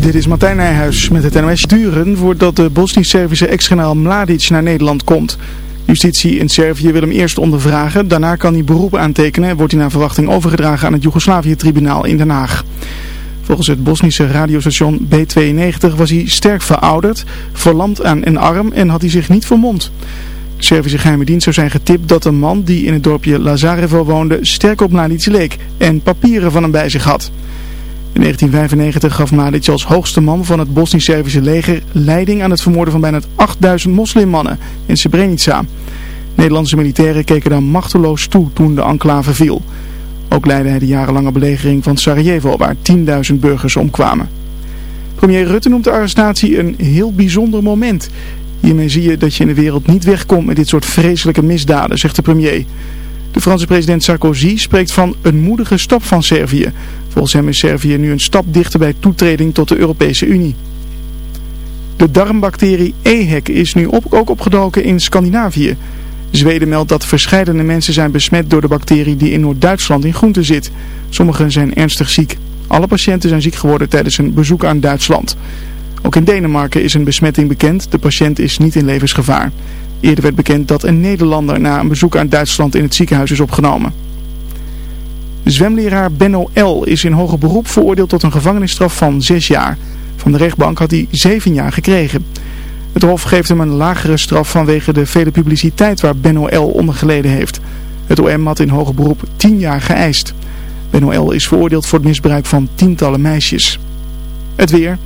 Dit is Martijn Nijhuis met het NOS duren voordat de Bosnisch-Servische ex-generaal Mladic naar Nederland komt. Justitie in Servië wil hem eerst ondervragen, daarna kan hij beroep aantekenen en wordt hij naar verwachting overgedragen aan het Joegoslavië-tribunaal in Den Haag. Volgens het Bosnische radiostation B92 was hij sterk verouderd, verlamd aan een arm en had hij zich niet vermomd. De Servische geheime dienst zou zijn getipt dat een man die in het dorpje Lazarevo woonde sterk op Mladic leek en papieren van hem bij zich had. In 1995 gaf Mladic als hoogste man van het Bosnisch-Servische leger leiding aan het vermoorden van bijna 8000 moslimmannen in Srebrenica. Nederlandse militairen keken daar machteloos toe toen de enclave viel. Ook leidde hij de jarenlange belegering van Sarajevo waar 10.000 burgers omkwamen. Premier Rutte noemt de arrestatie een heel bijzonder moment. Hiermee zie je dat je in de wereld niet wegkomt met dit soort vreselijke misdaden, zegt de premier. De Franse president Sarkozy spreekt van een moedige stap van Servië. Volgens hem is Servië nu een stap dichter bij toetreding tot de Europese Unie. De darmbacterie EHEC is nu ook opgedoken in Scandinavië. Zweden meldt dat verschillende mensen zijn besmet door de bacterie die in Noord-Duitsland in groenten zit. Sommigen zijn ernstig ziek. Alle patiënten zijn ziek geworden tijdens een bezoek aan Duitsland. Ook in Denemarken is een besmetting bekend. De patiënt is niet in levensgevaar. Eerder werd bekend dat een Nederlander na een bezoek aan Duitsland in het ziekenhuis is opgenomen. Zwemleraar Benno L. is in hoger beroep veroordeeld tot een gevangenisstraf van 6 jaar. Van de rechtbank had hij 7 jaar gekregen. Het Hof geeft hem een lagere straf vanwege de vele publiciteit waar Benno L. onder geleden heeft. Het OM had in hoger beroep 10 jaar geëist. Benno L. is veroordeeld voor het misbruik van tientallen meisjes. Het weer.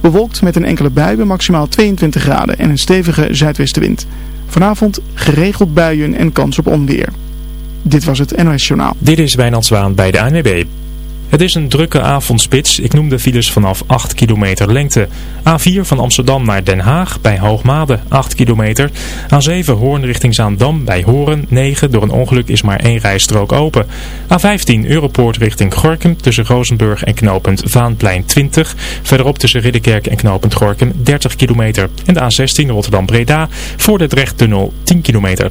Bewolkt met een enkele bui bij maximaal 22 graden en een stevige zuidwestenwind. Vanavond geregeld buien en kans op onweer. Dit was het NOS Journaal. Dit is Wijnand Zwaan bij de ANWB. Het is een drukke avondspits. Ik noem de files vanaf 8 kilometer lengte. A4 van Amsterdam naar Den Haag bij Hoogmade 8 kilometer. A7 Hoorn richting Zaandam bij Horen 9. Door een ongeluk is maar één rijstrook open. A15 Europoort richting Gorkum tussen Rozenburg en knooppunt Vaanplein 20. Verderop tussen Ridderkerk en knooppunt Gorkum 30 kilometer. En de A16 Rotterdam Breda voor de Drechttunnel 10 kilometer.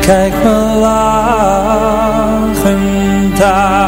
kijk me lachend aan.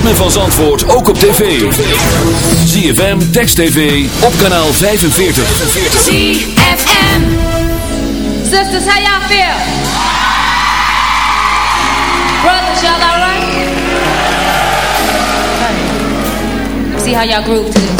ritme van Zandvoort ook op tv. ZFM, Text TV, op kanaal 45. ZFM Sisters, how y'all feel? Brothers, y'all alright? Honey, let's see how y'all groove to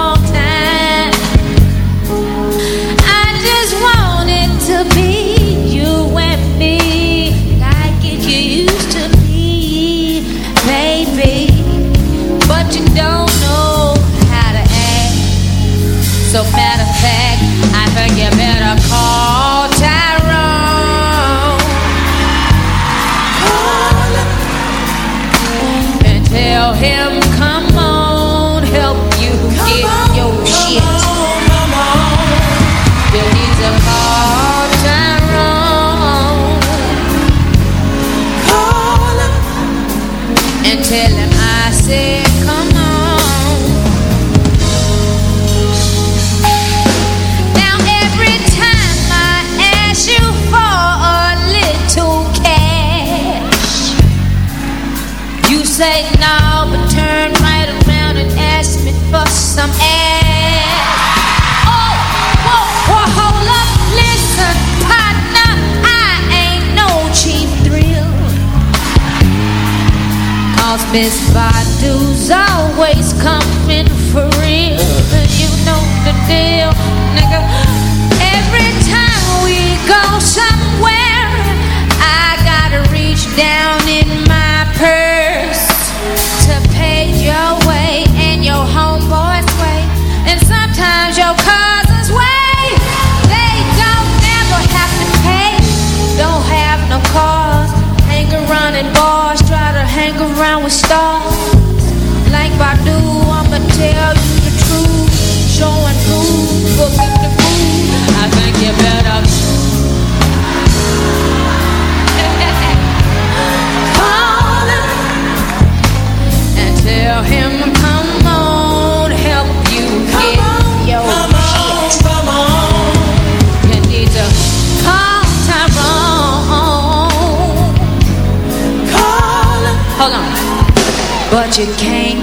Miss by. stars. Like Badu, I'ma tell you the truth. Show and prove, forget the food I think you better you came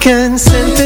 consent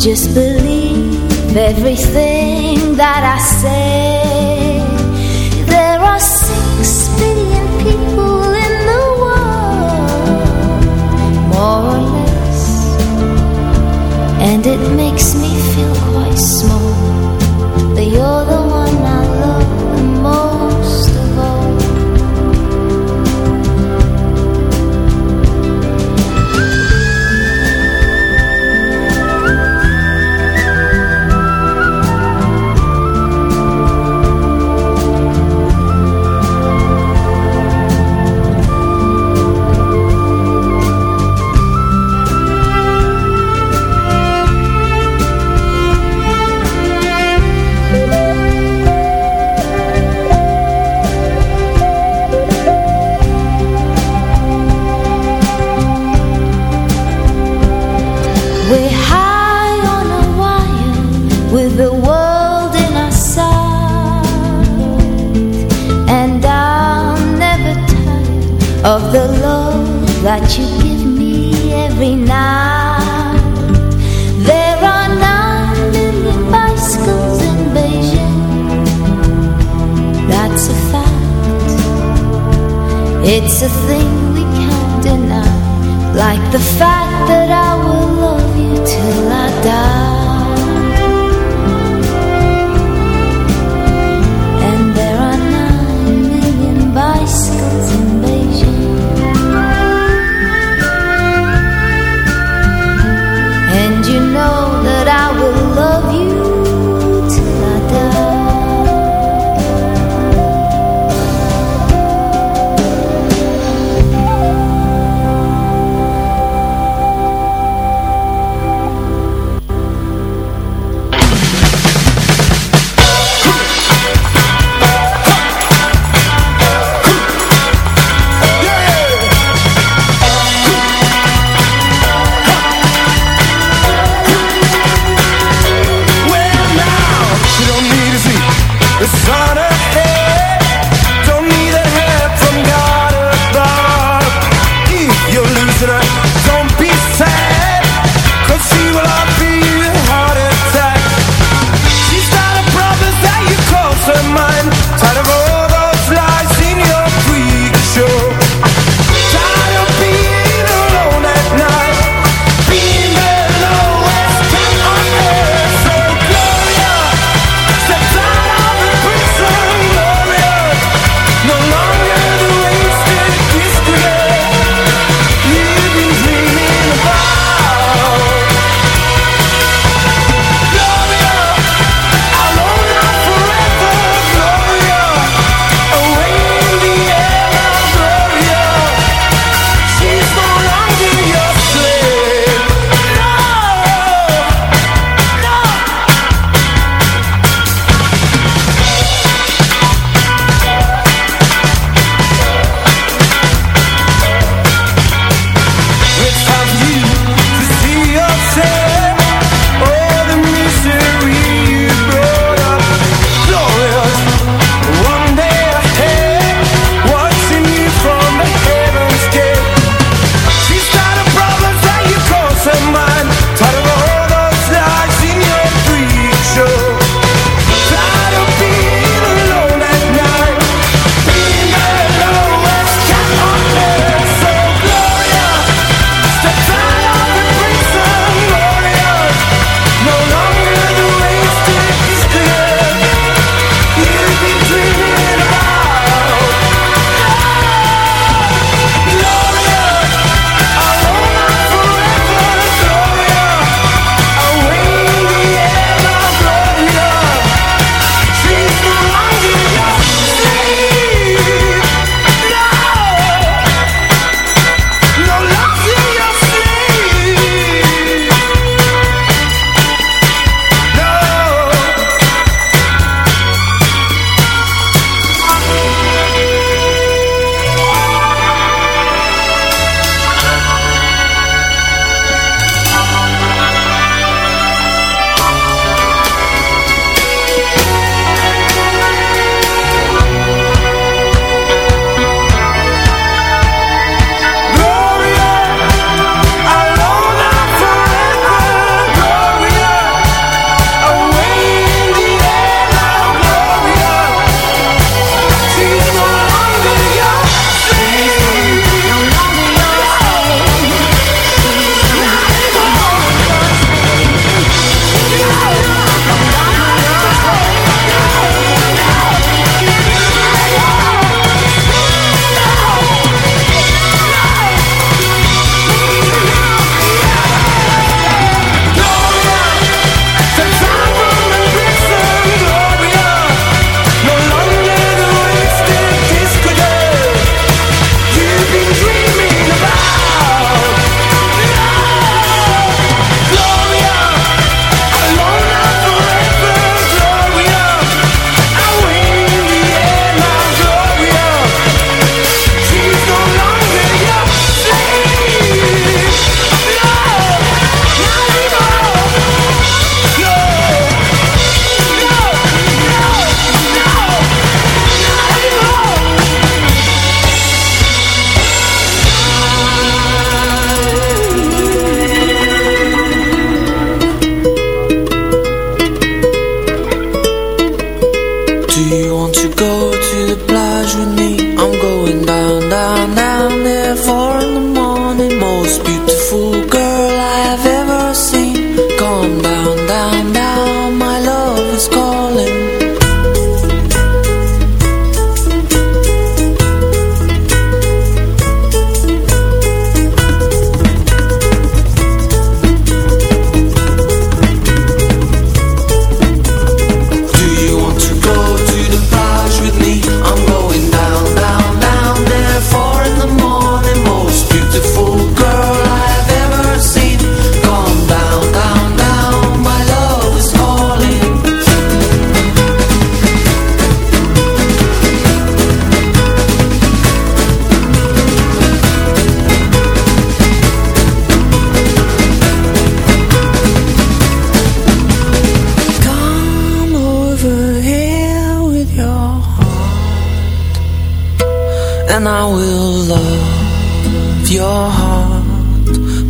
Just believe everything that I say. There are six billion people in the world More or less. And it makes me feel quite small. a thing we can't deny, like the fact that I.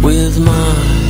with mine.